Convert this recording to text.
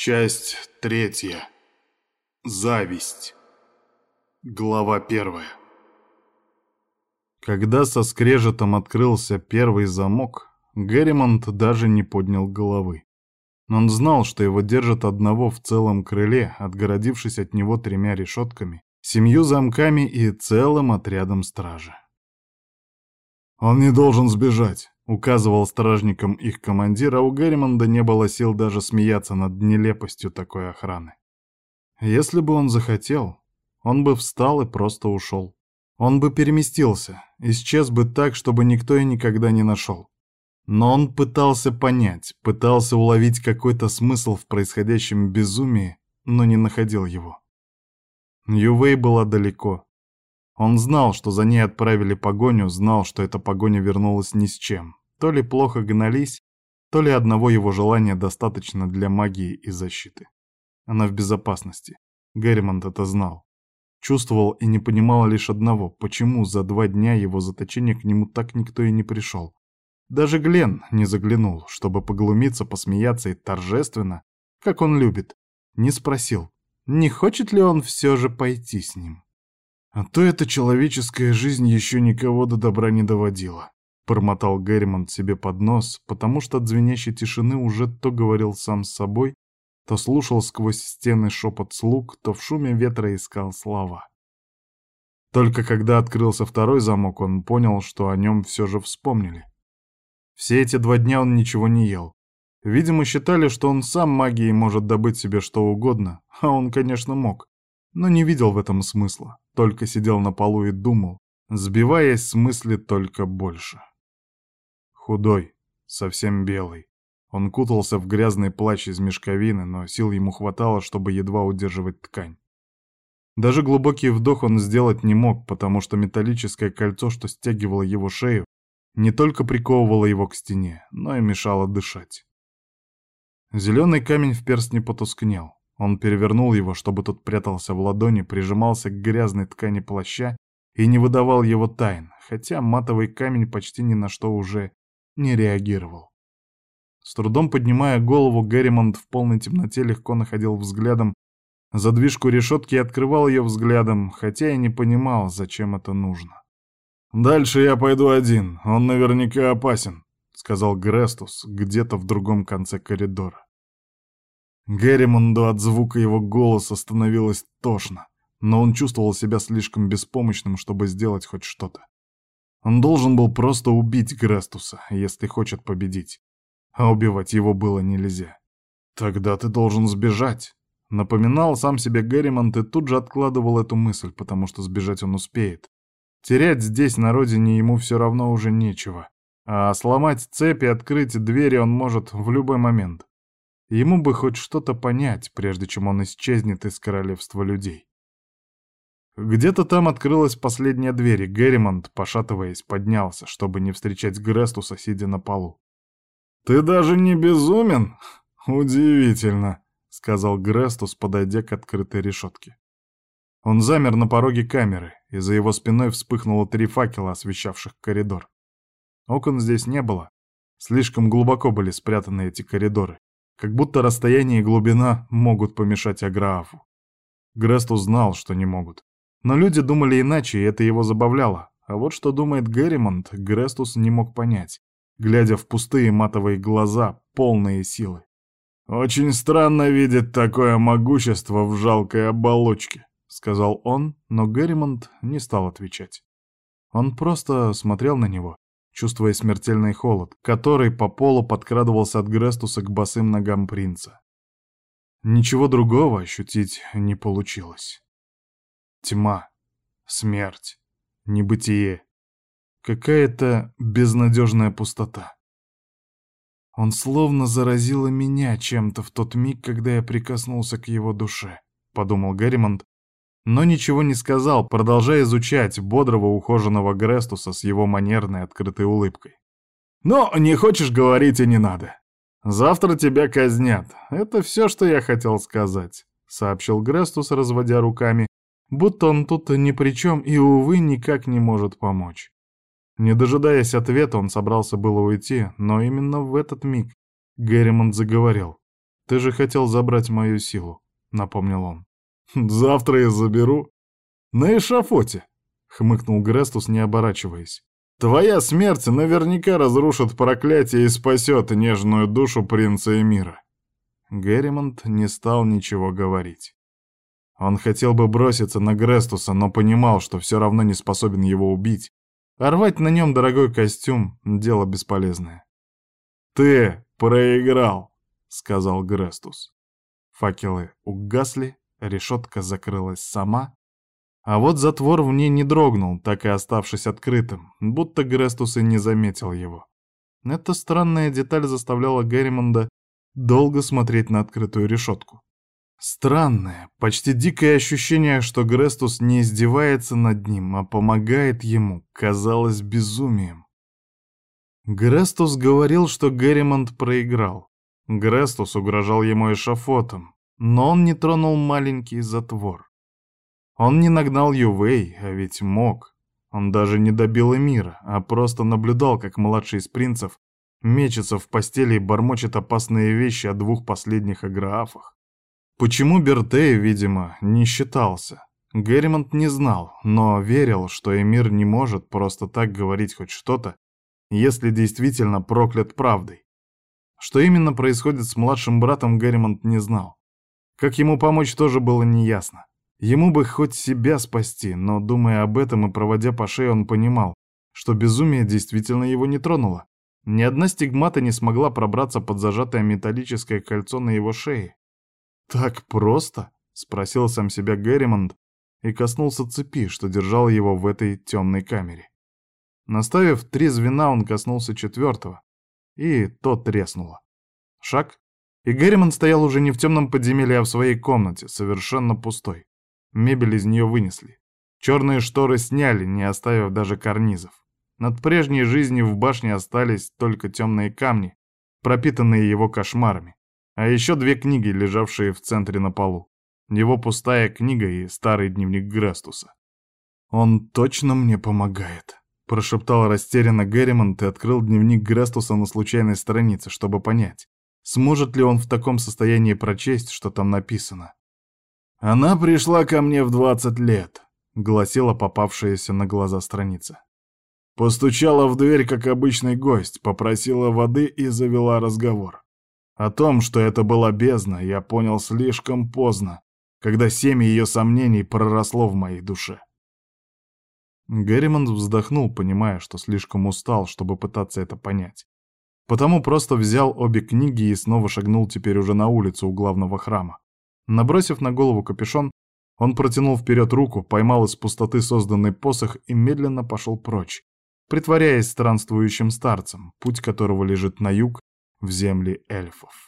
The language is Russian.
Часть третья. Зависть. Глава первая. Когда со скрежетом открылся первый замок, Герримонт даже не поднял головы. Он знал, что его держат одного в целом крыле, отгородившись от него тремя решетками, семью замками и целым отрядом стражи. «Он не должен сбежать», — указывал стражникам их командир, а у Герримонда не было сил даже смеяться над нелепостью такой охраны. Если бы он захотел, он бы встал и просто ушел. Он бы переместился, исчез бы так, чтобы никто и никогда не нашел. Но он пытался понять, пытался уловить какой-то смысл в происходящем безумии, но не находил его. Ювей была далеко. Он знал, что за ней отправили погоню, знал, что эта погоня вернулась ни с чем. То ли плохо гнались, то ли одного его желания достаточно для магии и защиты. Она в безопасности. Герримонт это знал. Чувствовал и не понимал лишь одного, почему за два дня его заточения к нему так никто и не пришел. Даже Глен не заглянул, чтобы поглумиться, посмеяться и торжественно, как он любит, не спросил, не хочет ли он все же пойти с ним. А то эта человеческая жизнь еще никого до добра не доводила. Промотал Герримонт себе под нос, потому что от звенящей тишины уже то говорил сам с собой, то слушал сквозь стены шепот слуг, то в шуме ветра искал слова. Только когда открылся второй замок, он понял, что о нем все же вспомнили. Все эти два дня он ничего не ел. Видимо, считали, что он сам магией может добыть себе что угодно, а он, конечно, мог, но не видел в этом смысла, только сидел на полу и думал, сбиваясь с мысли только больше. Худой, совсем белый, он кутался в грязный плащ из мешковины, но сил ему хватало, чтобы едва удерживать ткань. Даже глубокий вдох он сделать не мог, потому что металлическое кольцо, что стягивало его шею, не только приковывало его к стене, но и мешало дышать. Зеленый камень в перстне потускнел. Он перевернул его, чтобы тот прятался в ладони, прижимался к грязной ткани плаща и не выдавал его тайн, хотя матовый камень почти ни на что уже не реагировал. С трудом поднимая голову, Герримонт в полной темноте легко находил взглядом задвижку решетки и открывал ее взглядом, хотя и не понимал, зачем это нужно. «Дальше я пойду один, он наверняка опасен», — сказал Грестус где-то в другом конце коридора. Герримонду от звука его голоса становилось тошно, но он чувствовал себя слишком беспомощным, чтобы сделать хоть что-то. Он должен был просто убить Грестуса, если хочет победить а убивать его было нельзя. «Тогда ты должен сбежать», — напоминал сам себе Герримонт и тут же откладывал эту мысль, потому что сбежать он успеет. Терять здесь, на родине, ему все равно уже нечего, а сломать цепи и открыть двери он может в любой момент. Ему бы хоть что-то понять, прежде чем он исчезнет из королевства людей. Где-то там открылась последняя дверь, и Герримонт, пошатываясь, поднялся, чтобы не встречать Грестуса, сидя на полу. «Ты даже не безумен? Удивительно», — сказал Грестус, подойдя к открытой решетке. Он замер на пороге камеры, и за его спиной вспыхнуло три факела, освещавших коридор. Окон здесь не было. Слишком глубоко были спрятаны эти коридоры, как будто расстояние и глубина могут помешать Аграафу. Грестус знал, что не могут. Но люди думали иначе, и это его забавляло. А вот что думает Герримонт, Грестус не мог понять глядя в пустые матовые глаза, полные силы. «Очень странно видеть такое могущество в жалкой оболочке», — сказал он, но Герримонт не стал отвечать. Он просто смотрел на него, чувствуя смертельный холод, который по полу подкрадывался от Грестуса к босым ногам принца. Ничего другого ощутить не получилось. Тьма, смерть, небытие. Какая-то безнадежная пустота. Он словно заразило меня чем-то в тот миг, когда я прикоснулся к его душе, подумал Герримонт, но ничего не сказал, продолжая изучать бодрого ухоженного Грестуса с его манерной открытой улыбкой. «Но не хочешь говорить и не надо. Завтра тебя казнят. Это все, что я хотел сказать», — сообщил Грестус, разводя руками, будто он тут ни при чем и, увы, никак не может помочь. Не дожидаясь ответа, он собрался было уйти, но именно в этот миг Герримонт заговорил. «Ты же хотел забрать мою силу», — напомнил он. «Завтра я заберу». «На эшафоте», — хмыкнул Грестус, не оборачиваясь. «Твоя смерть наверняка разрушит проклятие и спасет нежную душу принца Эмира». Герримонт не стал ничего говорить. Он хотел бы броситься на Грестуса, но понимал, что все равно не способен его убить. А рвать на нем дорогой костюм — дело бесполезное. «Ты проиграл», — сказал Грестус. Факелы угасли, решетка закрылась сама, а вот затвор в ней не дрогнул, так и оставшись открытым, будто Грестус и не заметил его. Эта странная деталь заставляла Герримонда долго смотреть на открытую решетку. Странное, почти дикое ощущение, что Грестус не издевается над ним, а помогает ему, казалось безумием. Грестус говорил, что Герримонт проиграл. Грестус угрожал ему эшафотом, но он не тронул маленький затвор. Он не нагнал Ювей, а ведь мог. Он даже не добил Эмира, а просто наблюдал, как младший из принцев мечется в постели и бормочет опасные вещи о двух последних аграфах. Почему Бертей, видимо, не считался? Герримонт не знал, но верил, что Эмир не может просто так говорить хоть что-то, если действительно проклят правдой. Что именно происходит с младшим братом, Герримонт не знал. Как ему помочь, тоже было неясно. Ему бы хоть себя спасти, но, думая об этом и проводя по шее, он понимал, что безумие действительно его не тронуло. Ни одна стигмата не смогла пробраться под зажатое металлическое кольцо на его шее. «Так просто?» — спросил сам себя Герримонт и коснулся цепи, что держал его в этой темной камере. Наставив три звена, он коснулся четвертого, и то треснуло. Шаг, и Герримонт стоял уже не в темном подземелье, а в своей комнате, совершенно пустой. Мебель из нее вынесли. Черные шторы сняли, не оставив даже карнизов. Над прежней жизнью в башне остались только темные камни, пропитанные его кошмарами. А еще две книги, лежавшие в центре на полу. Его пустая книга и старый дневник Грастуса. «Он точно мне помогает», — прошептал растерянно Герримонт и открыл дневник Грастуса на случайной странице, чтобы понять, сможет ли он в таком состоянии прочесть, что там написано. «Она пришла ко мне в двадцать лет», — гласила попавшаяся на глаза страница. Постучала в дверь, как обычный гость, попросила воды и завела разговор. О том, что это была бездна, я понял слишком поздно, когда семя ее сомнений проросло в моей душе. Герримонт вздохнул, понимая, что слишком устал, чтобы пытаться это понять. Потому просто взял обе книги и снова шагнул теперь уже на улицу у главного храма. Набросив на голову капюшон, он протянул вперед руку, поймал из пустоты созданный посох и медленно пошел прочь, притворяясь странствующим старцем, путь которого лежит на юг, в земли эльфов.